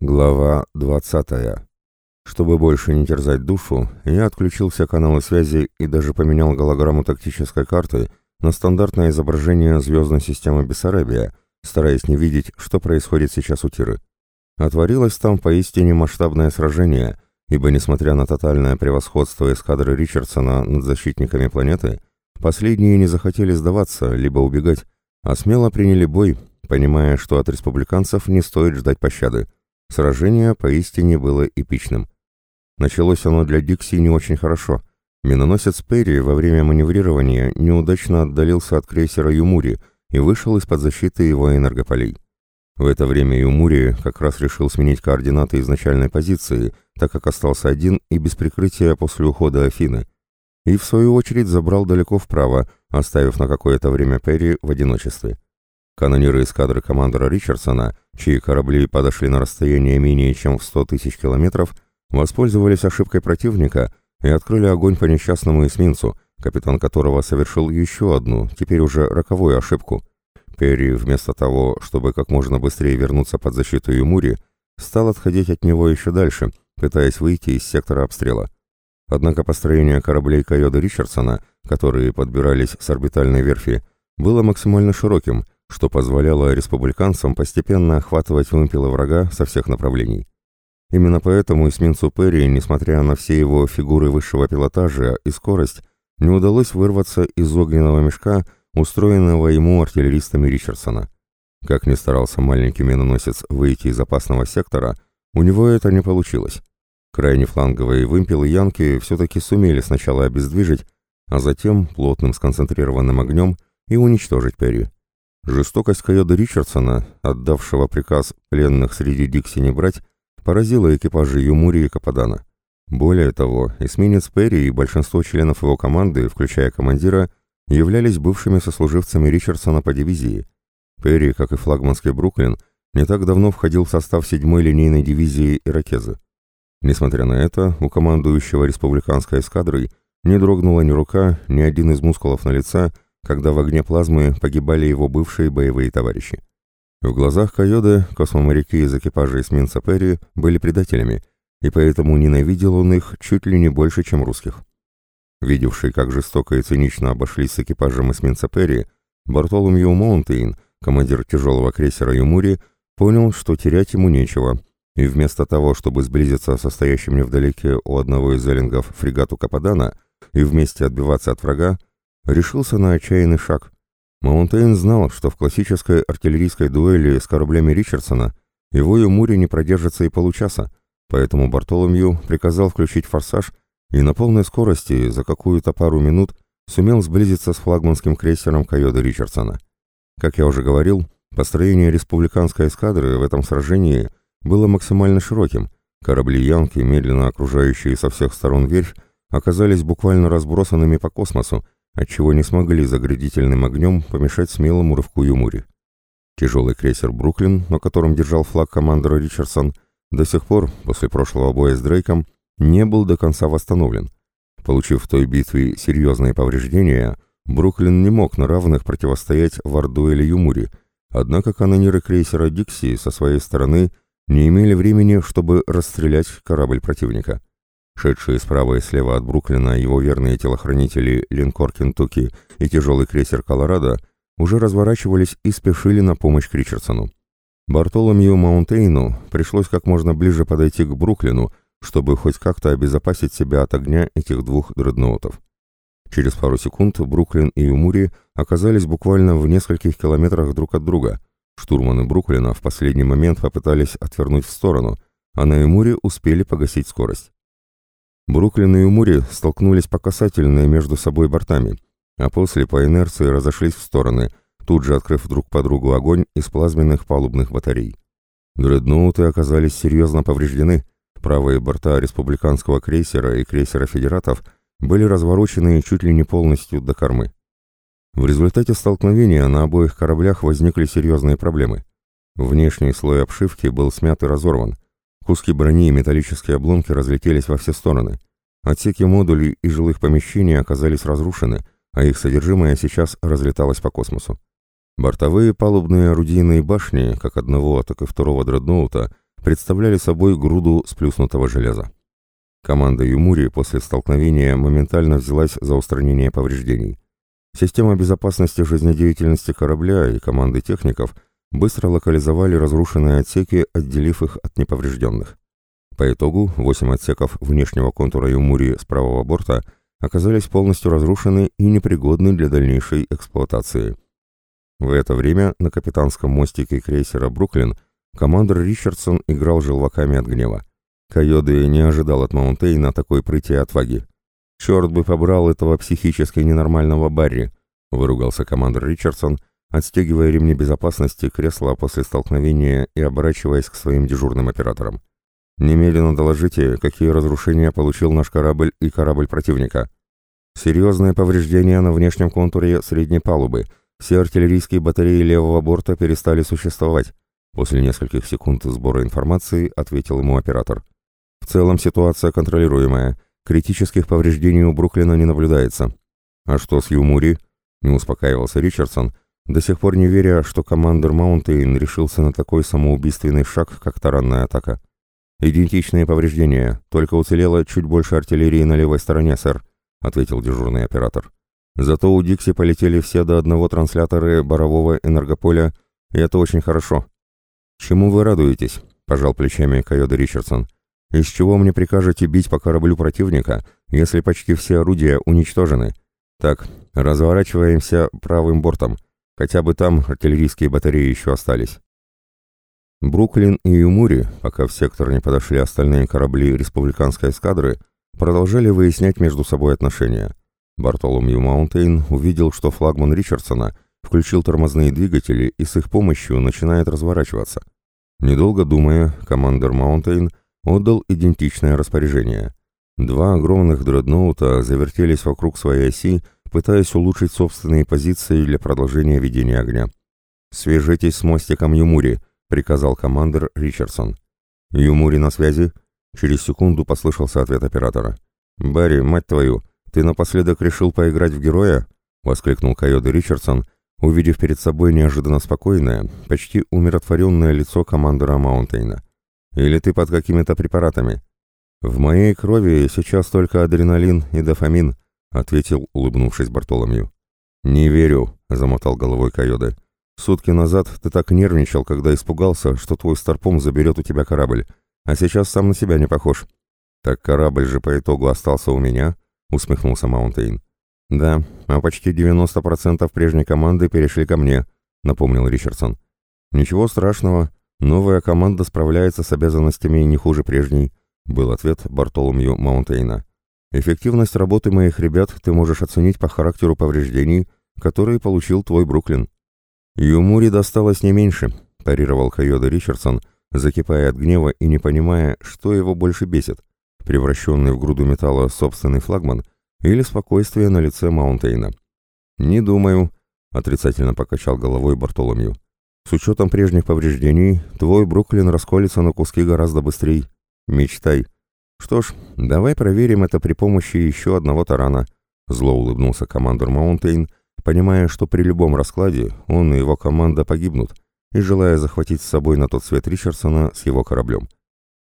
Глава 20. Чтобы больше не терзать душу, я отключил все каналы связи и даже поменял голограмму тактической карты на стандартное изображение звездной системы Бессарабия, стараясь не видеть, что происходит сейчас у Тиры. Отворилось там поистине масштабное сражение, ибо, несмотря на тотальное превосходство эскадры Ричардсона над защитниками планеты, последние не захотели сдаваться, либо убегать, а смело приняли бой, понимая, что от республиканцев не стоит ждать пощады. Сражение поистине было эпичным. Началось оно для Дикси не очень хорошо. Миноносец Перри во время маневрирования неудачно отдалился от крейсера Юмури и вышел из-под защиты его энергополей. В это время Юмури как раз решил сменить координаты изначальной позиции, так как остался один и без прикрытия после ухода Афины, и в свою очередь забрал далеко вправо, оставив на какое-то время Перри в одиночестве. Канониры эскадры командора Ричардсона, чьи корабли подошли на расстояние менее чем в 100 тысяч километров, воспользовались ошибкой противника и открыли огонь по несчастному эсминцу, капитан которого совершил еще одну, теперь уже роковую ошибку. Перри, вместо того, чтобы как можно быстрее вернуться под защиту Юмури, стал отходить от него еще дальше, пытаясь выйти из сектора обстрела. Однако построение кораблей Койода Ричардсона, которые подбирались с орбитальной верфи, было максимально широким, что позволяло республиканцам постепенно охватывать вымпелы врага со всех направлений. Именно поэтому эсминцу Перри, несмотря на все его фигуры высшего пилотажа и скорость, не удалось вырваться из огненного мешка, устроенного ему артиллеристами Ричардсона. Как ни старался маленький миноносец выйти из опасного сектора, у него это не получилось. Крайне фланговые вымпелы Янки все-таки сумели сначала обездвижить, а затем плотным сконцентрированным огнем и уничтожить Перри. Жестокость Койода Ричардсона, отдавшего приказ пленных среди Дикси не брать, поразила экипажи Юмури и Кападана. Более того, эсминец Перри и большинство членов его команды, включая командира, являлись бывшими сослуживцами Ричардсона по дивизии. Перри, как и флагманский Бруклин, не так давно входил в состав 7-й линейной дивизии «Иракезы». Несмотря на это, у командующего республиканской эскадрой не дрогнула ни рука, ни один из мускулов на лице, когда в огне плазмы погибали его бывшие боевые товарищи. В глазах Койоды космоморяки из экипажа эсминца Перри были предателями, и поэтому ненавидел он их чуть ли не больше, чем русских. Видевший, как жестоко и цинично обошлись с экипажем эсминца Перри, Бартоломью Маунтейн, командир тяжелого крейсера Юмури, понял, что терять ему нечего, и вместо того, чтобы сблизиться со стоящим невдалеке у одного из эллингов фрегату Кападана и вместе отбиваться от врага, решился на отчаянный шаг. Маунтейн знал, что в классической артиллерийской дуэли с кораблями Ричардсона его Юмури не продержится и получаса, поэтому Бартоломью приказал включить форсаж и на полной скорости за какую-то пару минут сумел сблизиться с флагманским крейсером Койода Ричардсона. Как я уже говорил, построение республиканской эскадры в этом сражении было максимально широким. Корабли Янки, медленно окружающие со всех сторон верфь, оказались буквально разбросанными по космосу, отчего не смогли заградительным огнем помешать смелому рывку Юмури. Тяжелый крейсер «Бруклин», на котором держал флаг командора Ричардсон, до сих пор, после прошлого боя с Дрейком, не был до конца восстановлен. Получив в той битве серьезные повреждения, Бруклин не мог на равных противостоять Варду или Юмури, однако канониры крейсера «Дикси» со своей стороны не имели времени, чтобы расстрелять корабль противника. Шедшие справа и слева от Бруклина его верные телохранители линкор Кентукки и тяжелый крейсер Колорадо уже разворачивались и спешили на помощь к Ричардсону. Бартоломью Маунтейну пришлось как можно ближе подойти к Бруклину, чтобы хоть как-то обезопасить себя от огня этих двух дредноутов. Через пару секунд Бруклин и Юмури оказались буквально в нескольких километрах друг от друга. Штурманы Бруклина в последний момент попытались отвернуть в сторону, а на Юмуре успели погасить скорость. Бруклин и Умури столкнулись по касательной между собой бортами, а после по инерции разошлись в стороны, тут же открыв друг по другу огонь из плазменных палубных батарей. Дредноуты оказались серьезно повреждены, правые борта республиканского крейсера и крейсера «Федератов» были разворочены чуть ли не полностью до кормы. В результате столкновения на обоих кораблях возникли серьезные проблемы. Внешний слой обшивки был смят и разорван, Куски брони и металлические обломки разлетелись во все стороны. Отсеки модулей и жилых помещений оказались разрушены, а их содержимое сейчас разлеталось по космосу. Бортовые палубные орудийные башни, как одного, так и второго дредноута, представляли собой груду сплюснутого железа. Команда Юмури после столкновения моментально взялась за устранение повреждений. Система безопасности жизнедеятельности корабля и команды техников быстро локализовали разрушенные отсеки, отделив их от неповрежденных. По итогу, восемь отсеков внешнего контура Юмури с правого борта оказались полностью разрушены и непригодны для дальнейшей эксплуатации. В это время на капитанском мостике крейсера «Бруклин» командор Ричардсон играл желваками от гнева. Койоды не ожидал от Маунтейна такой прыти и отваги. «Черт бы побрал этого психически ненормального Барри!» — выругался командор Ричардсон, отстегивая ремни безопасности кресла после столкновения и оборачиваясь к своим дежурным операторам. «Немедленно доложите, какие разрушения получил наш корабль и корабль противника. Серьезные повреждения на внешнем контуре средней палубы. Все артиллерийские батареи левого борта перестали существовать». После нескольких секунд сбора информации ответил ему оператор. В целом ситуация контролируемая. Критических повреждений у Бруклина не наблюдается. А что с Юмури? Не успокаивался Ричардсон, до сих пор не веря, что командир Маунтейн решился на такой самоубийственный шаг, как таранная атака. «Идентичные повреждения, только уцелело чуть больше артиллерии на левой стороне, сэр», — ответил дежурный оператор. «Зато у Дикси полетели все до одного трансляторы борового энергополя, и это очень хорошо». «Чему вы радуетесь?» — пожал плечами Койода Ричардсон. Из чего мне прикажете бить по кораблю противника, если почти все орудия уничтожены? Так, разворачиваемся правым бортом. Хотя бы там артиллерийские батареи еще остались. Бруклин и Юмури, пока в сектор не подошли остальные корабли республиканской эскадры, продолжали выяснять между собой отношения. Бартоломью Маунтейн увидел, что флагман Ричардсона включил тормозные двигатели и с их помощью начинает разворачиваться. Недолго думая, командир Маунтейн – отдал идентичное распоряжение. Два огромных дредноута завертелись вокруг своей оси, пытаясь улучшить собственные позиции для продолжения ведения огня. «Свяжитесь с мостиком Юмури», — приказал командир Ричардсон. «Юмури на связи?» Через секунду послышался ответ оператора. «Барри, мать твою, ты напоследок решил поиграть в героя?» — воскликнул Койода Ричардсон, увидев перед собой неожиданно спокойное, почти умиротворенное лицо командора Маунтейна. Или ты под какими-то препаратами?» «В моей крови сейчас только адреналин и дофамин», — ответил, улыбнувшись Бартоломью. «Не верю», — замотал головой Койоде. «Сутки назад ты так нервничал, когда испугался, что твой старпом заберет у тебя корабль, а сейчас сам на себя не похож». «Так корабль же по итогу остался у меня», — усмехнулся Маунтейн. «Да, а почти 90% прежней команды перешли ко мне», — напомнил Ричардсон. «Ничего страшного, «Новая команда справляется с обязанностями не хуже прежней», — был ответ Бартоломью Маунтейна. «Эффективность работы моих ребят ты можешь оценить по характеру повреждений, которые получил твой Бруклин». «Юмури досталось не меньше», — парировал Койода Ричардсон, закипая от гнева и не понимая, что его больше бесит, превращенный в груду металла собственный флагман или спокойствие на лице Маунтейна. «Не думаю», — отрицательно покачал головой Бартоломью. С учетом прежних повреждений, твой Бруклин расколется на куски гораздо быстрее. Мечтай. Что ж, давай проверим это при помощи еще одного тарана. Зло улыбнулся командор Маунтейн, понимая, что при любом раскладе он и его команда погибнут, и желая захватить с собой на тот свет Ричардсона с его кораблем.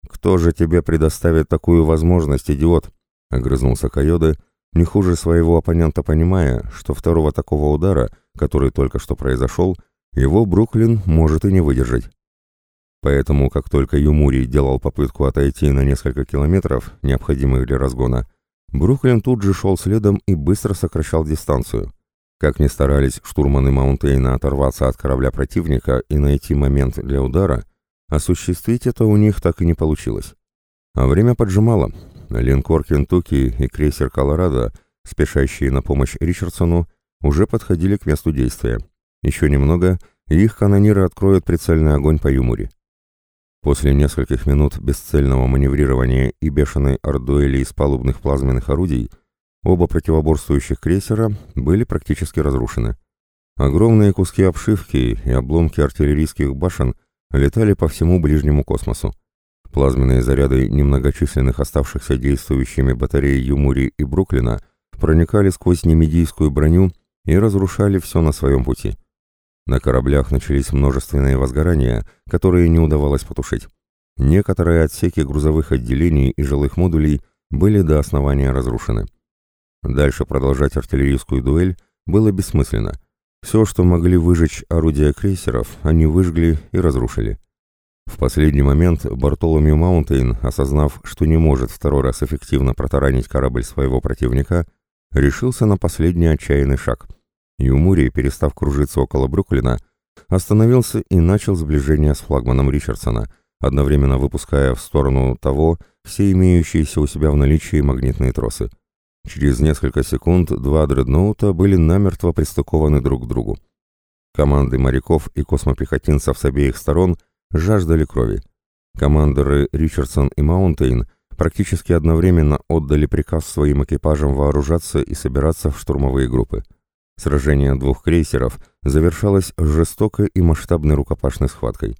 «Кто же тебе предоставит такую возможность, идиот?» — огрызнулся Койоде, не хуже своего оппонента понимая, что второго такого удара, который только что произошел, — его Бруклин может и не выдержать. Поэтому, как только Юмури делал попытку отойти на несколько километров, необходимых для разгона, Бруклин тут же шел следом и быстро сокращал дистанцию. Как ни старались штурманы Маунтейна оторваться от корабля противника и найти момент для удара, осуществить это у них так и не получилось. А время поджимало. Линкор Кентукки и крейсер Колорадо, спешащие на помощь Ричардсону, уже подходили к месту действия. Еще немного, и их канониры откроют прицельный огонь по Юмуре. После нескольких минут бесцельного маневрирования и бешеной ордуэли из палубных плазменных орудий, оба противоборствующих крейсера были практически разрушены. Огромные куски обшивки и обломки артиллерийских башен летали по всему ближнему космосу. Плазменные заряды немногочисленных оставшихся действующими батарей Юмури и Бруклина проникали сквозь немедийскую броню и разрушали все на своем пути. На кораблях начались множественные возгорания, которые не удавалось потушить. Некоторые отсеки грузовых отделений и жилых модулей были до основания разрушены. Дальше продолжать артиллерийскую дуэль было бессмысленно. Все, что могли выжечь орудия крейсеров, они выжгли и разрушили. В последний момент Бартоломью Маунтейн, осознав, что не может второй раз эффективно протаранить корабль своего противника, решился на последний отчаянный шаг. Юмури, перестав кружиться около Бруклина, остановился и начал сближение с флагманом Ричардсона, одновременно выпуская в сторону того все имеющиеся у себя в наличии магнитные тросы. Через несколько секунд два дредноута были намертво пристыкованы друг к другу. Команды моряков и космопехотинцев с обеих сторон жаждали крови. Командоры Ричардсон и Маунтейн практически одновременно отдали приказ своим экипажам вооружаться и собираться в штурмовые группы. Сражение двух крейсеров завершалось жестокой и масштабной рукопашной схваткой.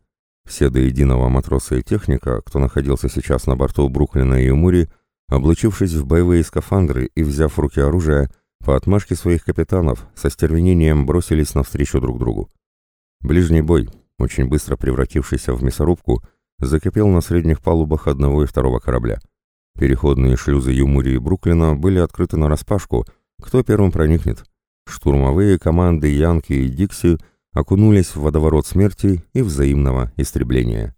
Все до единого матроса и техника, кто находился сейчас на борту Бруклина и Юмури, облачившись в боевые скафандры и взяв в руки оружие, по отмашке своих капитанов со стервенением бросились навстречу друг другу. Ближний бой, очень быстро превратившийся в мясорубку, закипел на средних палубах одного и второго корабля. Переходные шлюзы Юмури и Бруклина были открыты нараспашку, кто первым проникнет. Штурмовые команды Янки и Дикси окунулись в водоворот смерти и взаимного истребления.